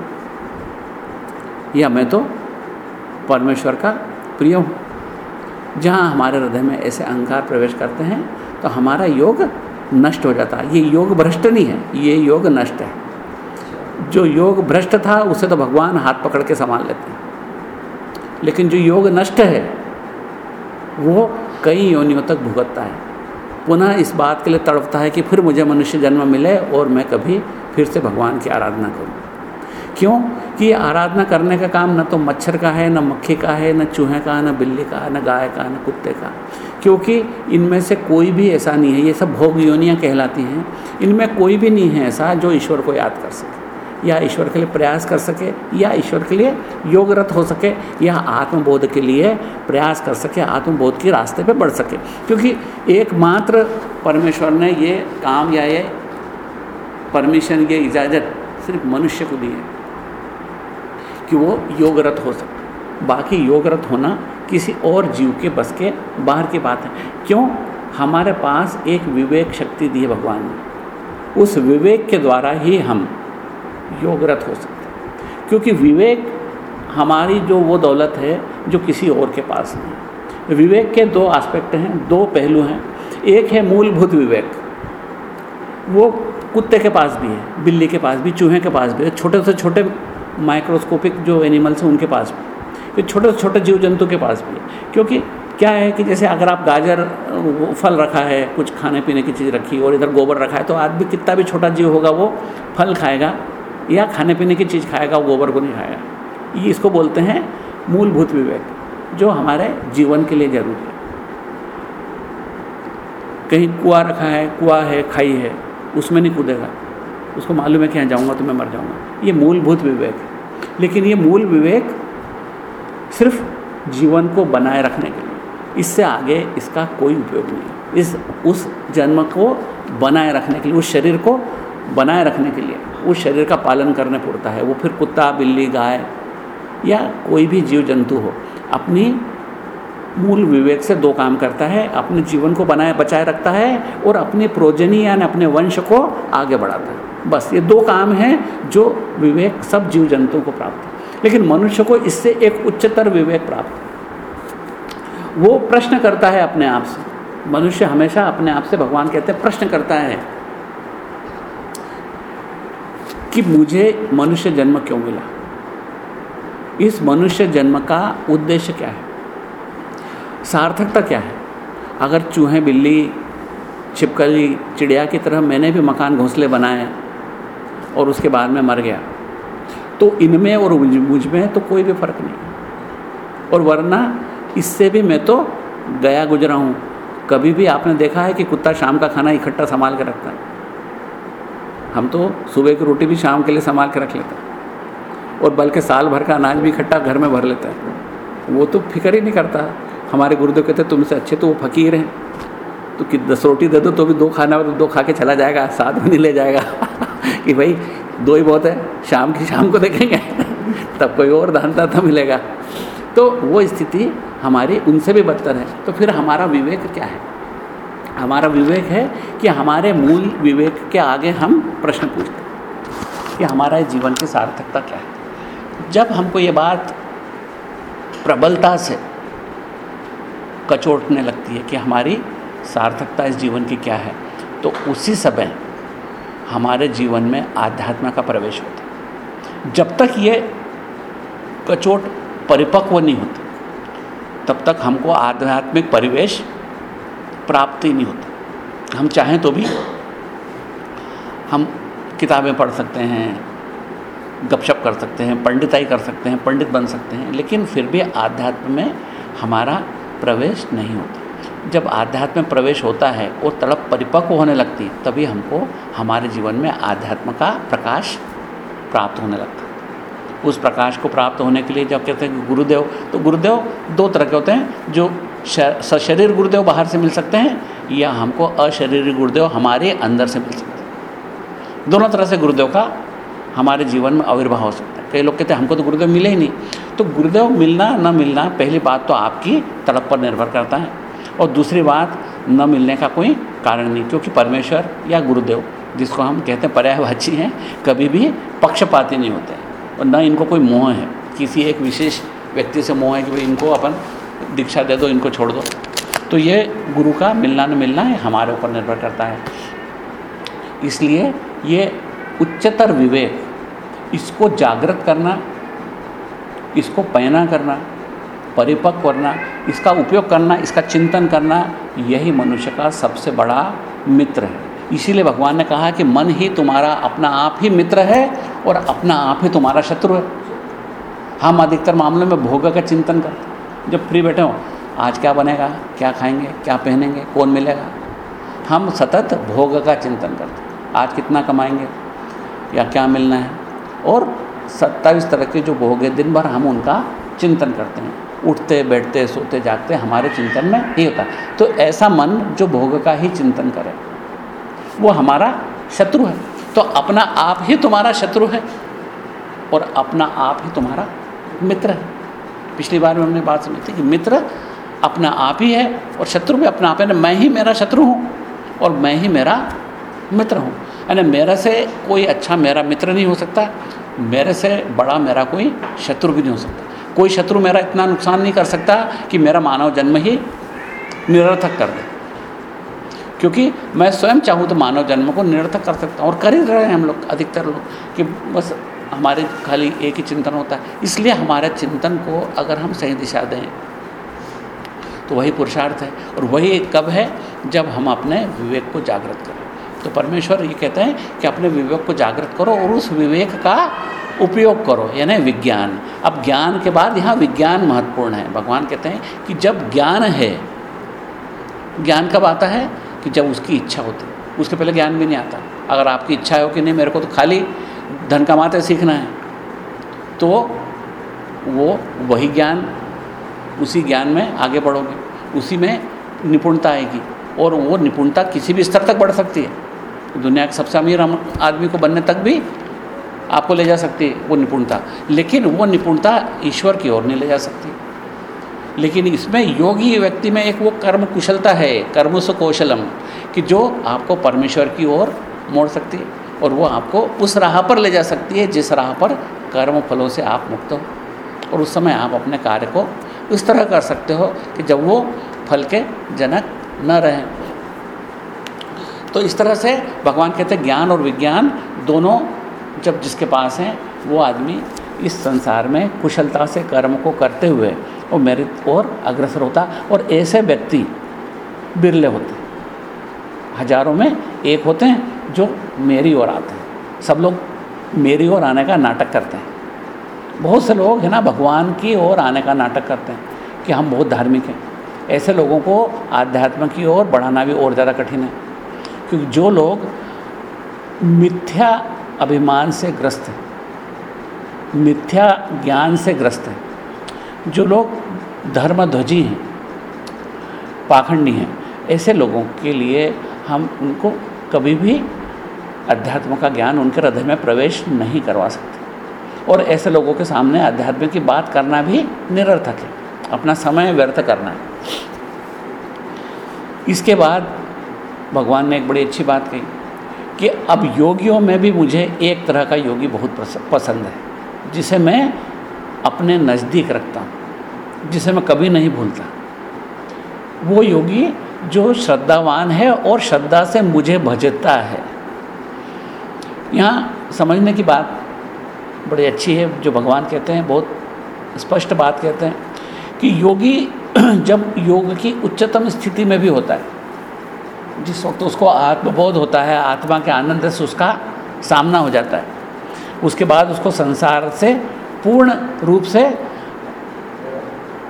या मैं तो परमेश्वर का प्रिय हूँ। जहाँ हमारे हृदय में ऐसे अहंकार प्रवेश करते हैं तो हमारा योग नष्ट हो जाता है। ये योग भ्रष्ट नहीं है, ये योग नष्ट है। जो योग भ्रष्ट था, उसे तो भगवान हाथ पकड़ के संभाल लेते हैं। लेकिन जो योग नष्ट है, वो कई योनियों तक भुगतता है। पुनः इस बात के लिए तड़पता है कि फिर मुझे मनुष्य जन्म मिले और मैं कभी फिर से भगवान की आराधना करूँ। क्यों? कि आराधना करने का काम न तो मच्छर का है, न मक्खी का है, न चूहे का, न बिल्ली का, न गाय का, न कुत्ते का। क्योंकि इनमें से कोई भी ऐसा नहीं है, ये सब भोग योनियाँ कहलाती हैं। इनमें कोई भी नहीं है ऐसा जो ईश्वर को याद कर सके। या ईश्वर के लिए प्रयास कर सके, या ईश्वर के लिए योगरत हो सके, या आत्मबोध के लिए प्रयास कर सके, आत्मबोध के रास्ते पे बढ़ सके। क्योंकि एकमात्र परमेश्वर ने ये काम या ये परमिशन, ये इजाज़त सिर्फ़ मनुष्य को दी है कि वो योगरत हो सके। बाकी योगरत होना किसी और जीव के बस के बाहर की बात है। क्यों? हमारे पास एक विवेक शक्ति दी है भगवान ने। उस विवेक के द्वारा ही हम योगरत हो सकते क्योंकि विवेक हमारी जो वो दौलत है, जो किसी और के पास नहीं विवेक के दो एस्पेक्ट हैं, दो पहलू हैं। एक है मूलभूत विवेक। वो कुत्ते के पास भी है, बिल्ली के पास भी, चूहे के पास भी है, छोटे से छोटे माइक्रोस्कोपिक जो एनिमल्स हैं, उनके पास भी फिर छोटे से छोटे जीव जंतु के पास भी है। क्योंकि क्या है कि जैसे अगर आप गाजर फल रखा है, कुछ खाने पीने की चीज़ रखी और इधर गोबर रखा है तो आदमी कितना भी छोटा जीव होगा, वो फल खाएगा। या खाने पीने की चीज़ खाएगा गोबर को नहीं खाएगा। ये इसको बोलते हैं मूलभूत विवेक, जो हमारे जीवन के लिए ज़रूरी है। कहीं कुआँ रखा है, कुआ है, खाई है, उसमें नहीं कूदेगा। उसको मालूम है कि यहाँ जाऊँगा तो मैं मर जाऊँगा। ये मूलभूत विवेक है। लेकिन ये मूल विवेक सिर्फ़ जीवन को बनाए रखने के लिए। इससे आगे इसका कोई उपयोग नहीं है। इस, उस जन्म को बनाए रखने के लिए, उस शरीर को बनाए रखने के लिए। उस शरीर का पालन करने पड़ता है। वो फिर कुत्ता, बिल्ली, गाय या कोई भी जीव जंतु हो, अपनी मूल विवेक से दो काम करता है। अपने जीवन को बनाए, बचाए रखता है और अपने प्रोजनी यानी अपने वंश को आगे बढ़ाता है। बस ये दो काम हैं जो विवेक, सब जीव जंतुओं को प्राप्त है। लेकिन मनुष्य को इससे एक उच्चतर विवेक प्राप्त है। वो प्रश्न करता है अपने आप से। मनुष्य हमेशा अपने आप से भगवान कहते हैं, प्रश्न करता है कि मुझे मनुष्य जन्म क्यों मिला? इस मनुष्य जन्म का उद्देश्य क्या है? सार्थकता क्या है? अगर चूहे, बिल्ली, छिपकली, चिड़िया की तरह मैंने भी मकान घोंसले बनाए और उसके बाद में मर गया तो इनमें और मुझमें तो कोई भी फ़र्क नहीं। और वरना इससे भी मैं तो गया गुजरा हूँ। कभी भी आपने देखा है कि कुत्ता शाम का खाना इकट्ठा संभाल के रखता है? हम तो सुबह की रोटी भी शाम के लिए संभाल के रख लेते हैं। और बल्कि साल भर का अनाज भी इकट्ठा घर में भर लेता है। वो तो फ़िक्र ही नहीं करता। हमारे गुरुदेव कहते तुमसे अच्छे तो वो फकीर हैं। तो कि दस रोटी दे दो तो भी दो खाना हो तो दो खा के चला जाएगा, साथ में नहीं ले जाएगा। कि भाई, दो ही बहुत है, शाम की शाम को देखेंगे। तब कोई और दानदाता मिलेगा। तो वो स्थिति हमारी उनसे भी बदतर है। तो फिर हमारा विवेक क्या है? हमारा विवेक है कि हमारे मूल विवेक के आगे हम प्रश्न पूछते हैं कि हमारा जीवन की सार्थकता क्या है। जब हमको ये बात प्रबलता से कचोटने लगती है कि हमारी सार्थकता इस जीवन की क्या है तो उसी समय हमारे जीवन में आध्यात्म का प्रवेश होता है। जब तक ये कचोट परिपक्व नहीं होती, तब तक हमको आध्यात्मिक परिवेश प्राप्त नहीं होता। हम चाहें तो भी हम किताबें पढ़ सकते हैं, गपशप कर सकते हैं, पंडिताई कर सकते हैं, पंडित बन सकते हैं, लेकिन फिर भी आध्यात्म में हमारा प्रवेश नहीं होता। जब आध्यात्म में प्रवेश होता है और तड़प परिपक्व होने लगती, तभी हमको हमारे जीवन में आध्यात्म का प्रकाश प्राप्त होने लगता। उस प्रकाश को प्राप्त होने के लिए जब कहते हैं गुरुदेव तो गुरुदेव दो तरह के होते हैं, जो सशरीर गुरुदेव बाहर से मिल सकते हैं या हमको अशरीर गुरुदेव हमारे अंदर से मिल सकते हैं। दोनों तरह से गुरुदेव का हमारे जीवन में आविर्भाव हो सकता है। कई लोग कहते हैं, हमको तो गुरुदेव मिले ही नहीं। तो गुरुदेव मिलना, न मिलना, पहली बात तो आपकी तड़प पर निर्भर करता है और दूसरी बात, न मिलने का कोई कारण नहीं, क्योंकि परमेश्वर या गुरुदेव, जिसको हम कहते हैं पर्यायवाची हैं, कभी भी पक्षपाती नहीं होते और न इनको कोई मोह है। किसी एक विशेष व्यक्ति से मोह है कि भाई इनको अपन दीक्षा दे दो, इनको छोड़ दो। तो ये गुरु का मिलना न मिलना है, हमारे ऊपर निर्भर करता है। इसलिए ये उच्चतर विवेक, इसको जागृत करना, इसको पैना करना, परिपक्व करना, इसका उपयोग करना, इसका चिंतन करना, यही मनुष्य का सबसे बड़ा मित्र है। इसीलिए भगवान ने कहा कि मन ही तुम्हारा अपना आप ही मित्र है और अपना आप ही तुम्हारा शत्रु है। हम अधिकतर मामलों में भोग का चिंतन करते जब फ्री बैठे हो, आज क्या बनेगा, क्या खाएँगे, क्या पहनेंगे, कौन मिलेगा? हम सतत भोग का चिंतन करते आज कितना कमाएँगे या क्या मिलना है? और सत्ताईस तरह के जो भोग है, दिन भर हम उनका चिंतन करते हैं। उठते, बैठते, सोते, जागते, हमारे चिंतन में ये होता तो ऐसा मन जो भोग का ही चिंतन करे, वो हमारा शत्रु है। तो अपना आप ही तुम्हारा शत्रु है और अपना आप ही तुम्हारा मित्र है। पिछली बार में हमने बात सुनी थी कि मित्र अपना आप ही है और शत्रु भी अपना आप है। मैं ही मेरा शत्रु हूँ और मैं ही मेरा मित्र हूँ। यानी मेरे से कोई अच्छा मेरा मित्र नहीं हो सकता, मेरे से बड़ा मेरा कोई शत्रु भी नहीं हो सकता। कोई शत्रु मेरा इतना नुकसान नहीं कर सकता कि मेरा मानव जन्म ही निरर्थक कर दे। क्योंकि मैं स्वयं चाहूँ तो मानव जन्म को निरर्थक कर सकता हूँ और कर ही रहे हैं हम लोग, अधिकतर लोग, कि बस हमारे खाली एक ही चिंतन होता है। इसलिए हमारे चिंतन को अगर हम सही दिशा दें तो वही पुरुषार्थ है और वही कब है? जब हम अपने विवेक को जागृत करें। तो परमेश्वर ये कहते हैं कि अपने विवेक को जागृत करो और उस विवेक का उपयोग करो, यानी विज्ञान। अब ज्ञान के बाद यहाँ विज्ञान महत्वपूर्ण है। भगवान कहते हैं कि जब ज्ञान है, ज्ञान कब आता है? कि जब उसकी इच्छा होती उसके पहले ज्ञान भी नहीं आता। अगर आपकी इच्छा हो कि नहीं, मेरे को तो खाली धन कमाते सीखना है। तो वो वही ज्ञान, उसी ज्ञान में आगे बढ़ोगे। उसी में निपुणता आएगी और वो निपुणता किसी भी स्तर तक बढ़ सकती है। दुनिया के सबसे अमीर आदमी को बनने तक भी आपको ले जा सकती है वो निपुणता। लेकिन वो निपुणता ईश्वर की ओर नहीं ले जा सकती। लेकिन इसमें योगी व्यक्ति में एक वो कर्म कुशलता है, कर्म कौशलम, कि जो आपको परमेश्वर की ओर मोड़ सकती है। और वो आपको उस राह पर ले जा सकती है, जिस राह पर कर्म फलों से आप मुक्त हो। और उस समय आप अपने कार्य को इस तरह कर सकते हो कि जब वो फल के जनक न रहें। तो इस तरह से भगवान कहते हैं, ज्ञान और विज्ञान दोनों जब जिसके पास हैं, वो आदमी इस संसार में कुशलता से कर्म को करते हुए वो मेरे और अग्रसर होता और ऐसे व्यक्ति बिरले होते। हज़ारों में एक होते हैं जो मेरी ओर आते हैं। सब लोग मेरी ओर आने का नाटक करते हैं। बहुत से लोग हैं ना, भगवान की ओर आने का नाटक करते हैं कि हम बहुत धार्मिक हैं। ऐसे लोगों को आध्यात्म की ओर बढ़ाना भी और ज़्यादा कठिन है। क्योंकि जो लोग मिथ्या अभिमान से ग्रस्त हैं, मिथ्या ज्ञान से ग्रस्त हैं, जो लोग धर्मध्वजी हैं, पाखंडी हैं, ऐसे लोगों के लिए हम उनको कभी भी अध्यात्म का ज्ञान उनके हृदय में प्रवेश नहीं करवा सकते। और ऐसे लोगों के सामने अध्यात्म की बात करना भी निरर्थक है। अपना समय व्यर्थ करना है। इसके बाद भगवान ने एक बड़ी अच्छी बात कही कि अब योगियों में भी मुझे एक तरह का योगी बहुत पसंद है, जिसे मैं अपने नज़दीक रखता हूँ, जिसे मैं कभी नहीं भूलता। वो योगी जो श्रद्धावान है और श्रद्धा से मुझे भजता है। यहाँ समझने की बात बड़ी अच्छी है, जो भगवान कहते हैं, बहुत स्पष्ट बात कहते हैं कि योगी जब योग की उच्चतम स्थिति में भी होता है, जिस वक्त उसको आत्मबोध होता है, आत्मा के आनंद से उसका सामना हो जाता है, उसके बाद उसको संसार से पूर्ण रूप से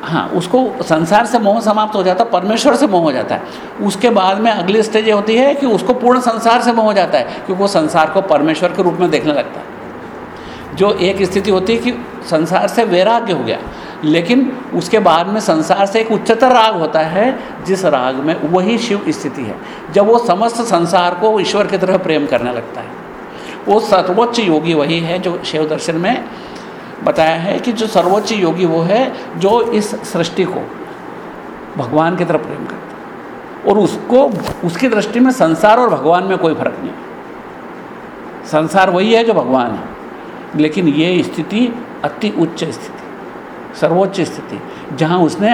हाँ उसको संसार से मोह समाप्त हो जाता है परमेश्वर से मोह हो जाता है। उसके बाद में अगली स्टेज ये होती है कि उसको पूर्ण संसार से मोह हो जाता है, क्योंकि वो संसार को परमेश्वर के रूप में देखने लगता है। जो एक स्थिति होती है कि संसार से वैराग्य हो गया, लेकिन उसके बाद में संसार से एक उच्चतर राग होता है, जिस राग में वही शिव स्थिति है। जब वो समस्त संसार को ईश्वर की तरह प्रेम करने लगता है। वो सर्वोच्च योगी वही है जो शिव दर्शन में बताया है कि जो सर्वोच्च योगी वो है जो इस सृष्टि को भगवान की तरफ़ प्रेम करता है। और उसको, उसकी दृष्टि में संसार और भगवान में कोई फ़र्क नहीं संसार वही है जो भगवान है। लेकिन ये स्थिति अति उच्च स्थिति, सर्वोच्च स्थिति, जहाँ उसने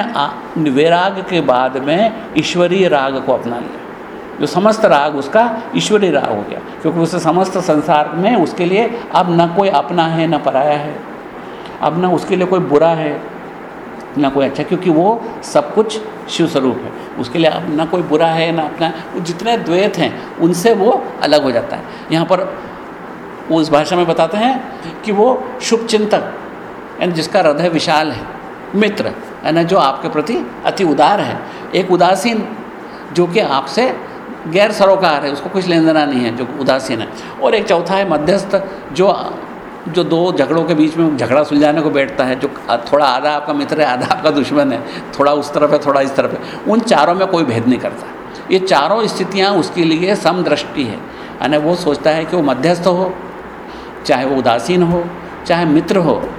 वैराग के बाद में ईश्वरीय राग को अपना लिया। जो समस्त राग, उसका ईश्वरीय राग हो गया, क्योंकि उसे समस्त संसार में उसके लिए अब न कोई अपना है, न पराया है। अब ना उसके लिए कोई बुरा है, ना कोई अच्छा क्योंकि वो सब कुछ शिव स्वरूप है। उसके लिए अब न कोई बुरा है, ना अपना जितने द्वैत हैं, उनसे वो अलग हो जाता है। यहाँ पर वो इस भाषा में बताते हैं कि वो शुभ चिंतक यानी जिसका हृदय विशाल है, मित्र, है ना, जो आपके प्रति अति उदार है। एक उदासीन, जो कि आपसे गैर सरोकार है, उसको कुछ लेन देना नहीं है, जो उदासीन है। और एक चौथा है मध्यस्थ, जो जो दो झगड़ों के बीच में झगड़ा सुलझाने को बैठता है, जो थोड़ा आधा आपका मित्र है, आधा आपका दुश्मन है, थोड़ा उस तरफ़ है, थोड़ा इस तरफ़ है, उन चारों में कोई भेद नहीं करता। ये चारों स्थितियाँ उसके लिए समदृष्टि है। यानी वो सोचता है कि वो मध्यस्थ हो, चाहे वो उदासीन हो, चाहे मित्र हो,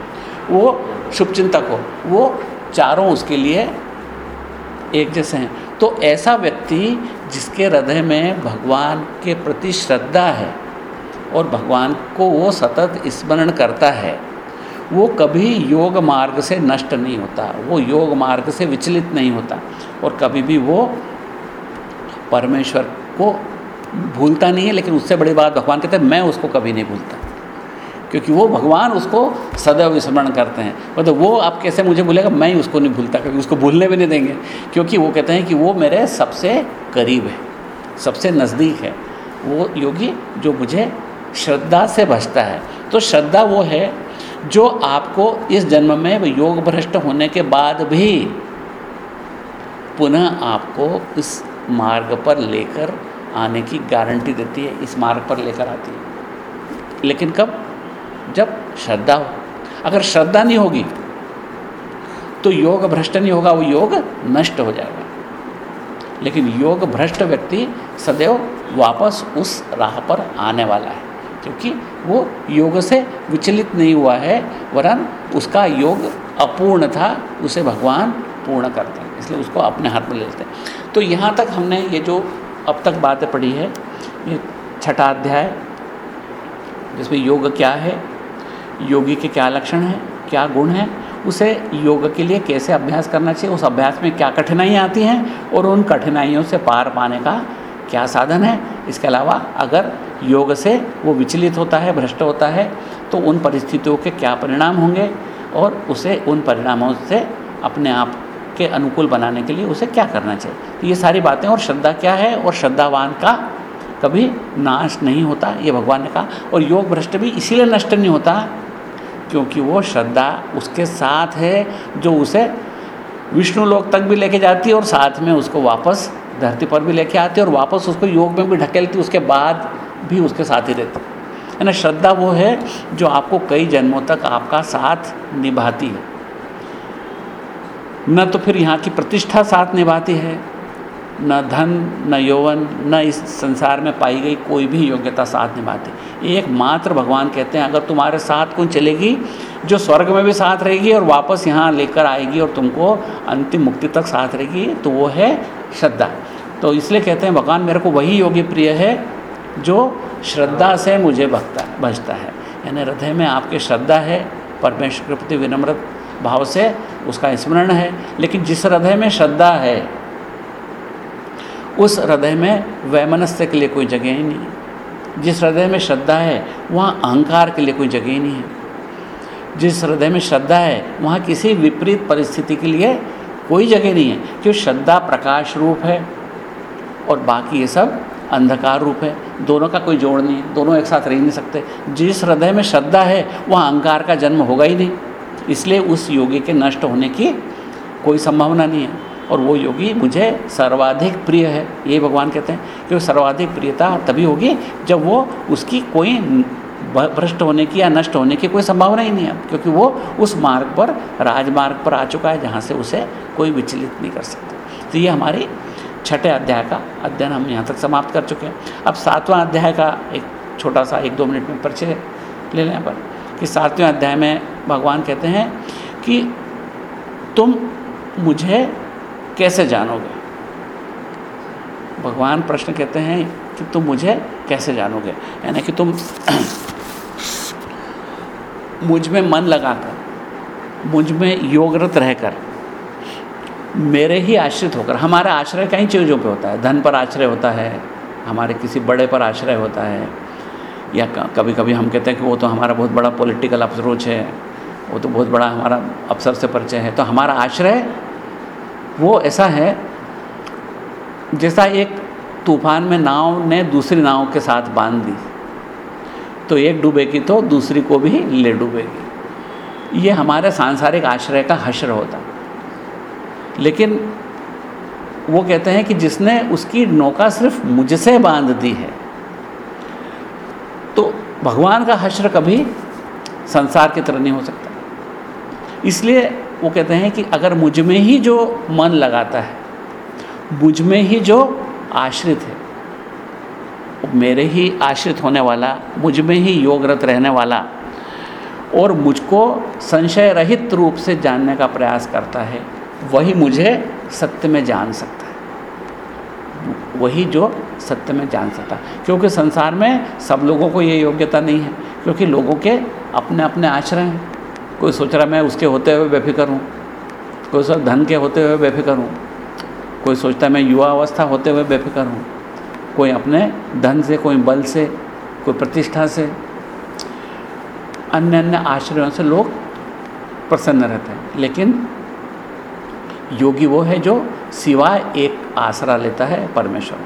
वो शुभचिंतक हो, वो चारों उसके लिए एक जैसे हैं। तो ऐसा व्यक्ति जिसके हृदय में भगवान के प्रति श्रद्धा है और भगवान को वो सतत स्मरण करता है। वो कभी योग मार्ग से नष्ट नहीं होता, वो योग मार्ग से विचलित नहीं होता और कभी भी वो परमेश्वर को भूलता नहीं है, लेकिन उससे बड़ी बात भगवान कहते हैं, मैं उसको कभी नहीं भूलता। क्योंकि वो भगवान उसको सदैव स्मरण करते हैं। मतलब तो वो आप कैसे मुझे भूलेगा? मैं ही उसको नहीं भूलता, क्योंकि उसको भूलने भी नहीं देंगे। क्योंकि वो कहते हैं कि वो मेरे सबसे करीब है, सबसे नज़दीक है। वो योगी जो मुझे श्रद्धा से बचता है। तो श्रद्धा वो है जो आपको इस जन्म में योग भ्रष्ट होने के बाद भी पुनः आपको इस मार्ग पर लेकर आने की गारंटी देती है, इस मार्ग पर लेकर आती है। लेकिन कब? जब श्रद्धा हो। अगर श्रद्धा नहीं होगी तो योग भ्रष्ट नहीं होगा, वो योग नष्ट हो जाएगा। लेकिन योग भ्रष्ट व्यक्ति सदैव वापस उस राह पर आने वाला है। क्योंकि वो योग से विचलित नहीं हुआ है, वरन उसका योग अपूर्ण था, उसे भगवान पूर्ण करते हैं, इसलिए उसको अपने हाथ में ले लेते हैं। तो यहाँ तक हमने ये जो अब तक बातें पढ़ी है, ये छठा अध्याय, जिसमें योग क्या है, योगी के क्या लक्षण हैं, क्या गुण हैं, उसे योग के लिए कैसे अभ्यास करना चाहिए, उस अभ्यास में क्या कठिनाइयाँ आती हैं और उन कठिनाइयों से पार पाने का क्या साधन है? इसके अलावा अगर योग से वो विचलित होता है, भ्रष्ट होता है तो उन परिस्थितियों के क्या परिणाम होंगे और उसे उन परिणामों से अपने आप के अनुकूल बनाने के लिए उसे क्या करना चाहिए? तो ये सारी बातें और श्रद्धा क्या है? और श्रद्धावान का कभी नाश नहीं होता, ये भगवान ने कहा। और योग भ्रष्ट भी इसीलिए नष्ट नहीं होता क्योंकि वो श्रद्धा उसके साथ है, जो उसे विष्णु लोक तक भी लेके जाती है और साथ में उसको वापस धरती पर भी लेके आती और वापस उसको योग में भी ढकेलती उसके बाद भी उसके साथ ही रहती है। ना श्रद्धा वो है जो आपको कई जन्मों तक आपका साथ निभाती है। न तो फिर यहाँ की प्रतिष्ठा साथ निभाती है, न धन, न यौवन, न इस संसार में पाई गई कोई भी योग्यता साथ निभाती एकमात्र भगवान कहते हैं, अगर तुम्हारे साथ कौन चलेगी जो स्वर्ग में भी साथ रहेगी और वापस यहाँ लेकर आएगी और तुमको अंतिम मुक्ति तक साथ रहेगी तो वो है श्रद्धा। तो इसलिए कहते हैं, भगवान मेरे को वही योगी प्रिय है जो श्रद्धा से मुझे भक्ता, भजता है। यानी हृदय में आपके श्रद्धा है, परमेश्वर के प्रति विनम्र भाव से उसका स्मरण है। लेकिन जिस हृदय में श्रद्धा है, उस हृदय में वैमनस्य के लिए कोई जगह ही नहीं है। जिस हृदय में श्रद्धा है, वहाँ अहंकार के लिए कोई जगह ही नहीं है। जिस हृदय में श्रद्धा है, वहाँ किसी विपरीत परिस्थिति के लिए कोई जगह नहीं है। क्योंकि श्रद्धा प्रकाश रूप है। और बाकी ये सब अंधकार रूप है। दोनों का कोई जोड़ नहीं है, दोनों एक साथ रह नहीं सकते। जिस हृदय में श्रद्धा है, वहाँ अहंकार का जन्म होगा ही नहीं। इसलिए उस योगी के नष्ट होने की कोई संभावना नहीं है। और वो योगी मुझे सर्वाधिक प्रिय है, ये भगवान कहते हैं। कि सर्वाधिक प्रियता तभी होगी जब वो उसकी कोई भ्रष्ट होने की या नष्ट होने की कोई संभावना ही नहीं है। क्योंकि वो उस मार्ग पर, राजमार्ग पर आ चुका है, जहाँ से उसे कोई विचलित नहीं कर सकता। तो ये हमारी छठे अध्याय का अध्ययन हम यहाँ तक समाप्त कर चुके हैं। अब सातवां अध्याय का एक छोटा सा एक दो मिनट में परिचय ले लें पर कि सातवें अध्याय में भगवान कहते हैं कि तुम मुझे कैसे जानोगे? भगवान प्रश्न कहते हैं कि तुम मुझे कैसे जानोगे? यानी कि तुम मुझमें मन लगाकर, मुझमें योगरत रहकर मेरे ही आश्रित होकर, हमारा आश्रय कई चीज़ों पे होता है। धन पर आश्रय होता है, हमारे किसी बड़े पर आश्रय होता है, या कभी कभी हम कहते हैं कि वो तो हमारा बहुत बड़ा पॉलिटिकल अप्रोच है, वो तो बहुत बड़ा हमारा अफसर से परिचय है तो हमारा आश्रय वो ऐसा है, जैसा एक तूफ़ान में नाव ने दूसरी नाव के साथ बाँध दी तो एक डूबेगी तो दूसरी को भी ले डूबेगी। ये हमारे सांसारिक आश्रय का हश्र होता। लेकिन वो कहते हैं कि जिसने उसकी नौका सिर्फ़ मुझसे बाँध दी है। तो भगवान का हश्र कभी संसार की तरह नहीं हो सकता। इसलिए वो कहते हैं कि अगर मुझमें ही जो मन लगाता है, मुझमें ही जो आश्रित है मेरे ही आश्रित होने वाला, मुझमें ही योगरत रहने वाला और मुझको संशय रहित रूप से जानने का प्रयास करता है वही मुझे सत्य में जान सकता है। वही जो सत्य में जान सकता है। क्योंकि संसार में सब लोगों को ये योग्यता नहीं है, क्योंकि लोगों के अपने अपने आश्रय हैं। कोई सोच रहा मैं उसके होते हुए बेफिक्र हूँ, कोई सोच धन के होते हुए बेफिक्र हूँ, कोई सोचता है, मैं युवा अवस्था होते हुए बेफिक्र हूँ। कोई अपने धन से, कोई बल से, कोई प्रतिष्ठा से, अन्य अन्य आश्रयों से लोग प्रसन्न रहते हैं। लेकिन योगी वो है जो सिवाय एक आसरा लेता है परमेश्वर।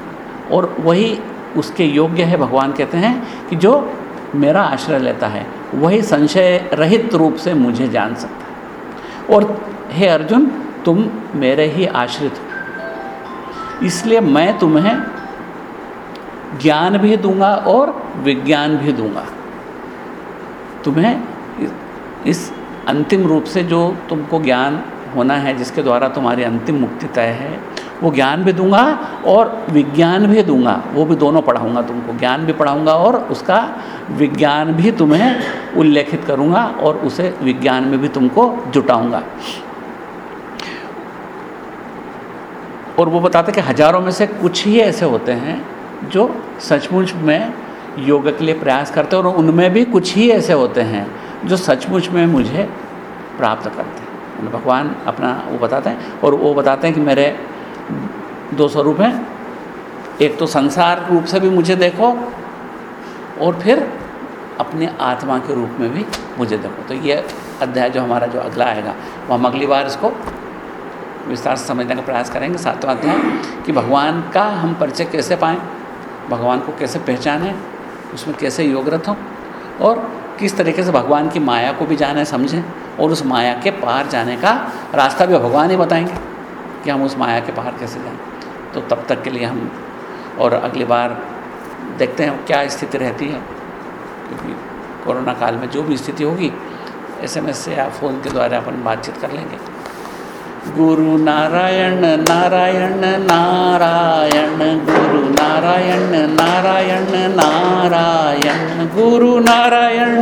और वही उसके योग्य है, भगवान कहते हैं कि जो मेरा आश्रय लेता है, वही संशय रहित रूप से मुझे जान सकता है। और हे अर्जुन, तुम मेरे ही आश्रित हो। इसलिए मैं तुम्हें ज्ञान भी दूँगा और विज्ञान भी दूँगा। तुम्हें इस अंतिम रूप से जो तुमको ज्ञान होना है, जिसके द्वारा तुम्हारी अंतिम मुक्ति तय है, वो ज्ञान भी दूँगा और विज्ञान भी दूँगा। वो भी दोनों पढ़ाऊँगा तुमको। ज्ञान भी पढ़ाऊँगा और उसका विज्ञान भी तुम्हें उल्लेखित करूँगा और उसे विज्ञान में भी तुमको जुटाऊँगा। और वो बताते कि हज़ारों में से कुछ ही ऐसे होते हैं जो सचमुच में योग के लिए प्रयास करते हैं और उनमें भी कुछ ही ऐसे होते हैं जो सचमुच में मुझे प्राप्त करते हैं। भगवान अपना वो बताते हैं और वो बताते हैं कि मेरे दो स्वरूप हैं। एक तो संसार रूप से भी मुझे देखो और फिर अपने आत्मा के रूप में भी मुझे देखो। तो ये अध्याय जो हमारा जो अगला आएगा, वो हम अगली बार इसको विस्तार से समझने का प्रयास करेंगे। सातवां अध्याय, कि भगवान का हम परिचय कैसे पाएँ? भगवान को कैसे पहचानें? उसमें कैसे योगरत हों? और किस तरीके से भगवान की माया को भी जाने, समझें? और उस माया के पार जाने का रास्ता भी भगवान ही बताएँगे कि हम उस माया के पार कैसे जाएँ। तो तब तक के लिए हम और अगली बार देखते हैं क्या स्थिति रहती है। क्योंकि कोरोना काल में जो भी स्थिति होगी, एसएमएस से या फ़ोन के द्वारा अपन बातचीत कर लेंगे। गुरु नारायण नारायण नारायण, गुरु नारायण नारायण नारायण, गुरु नारायण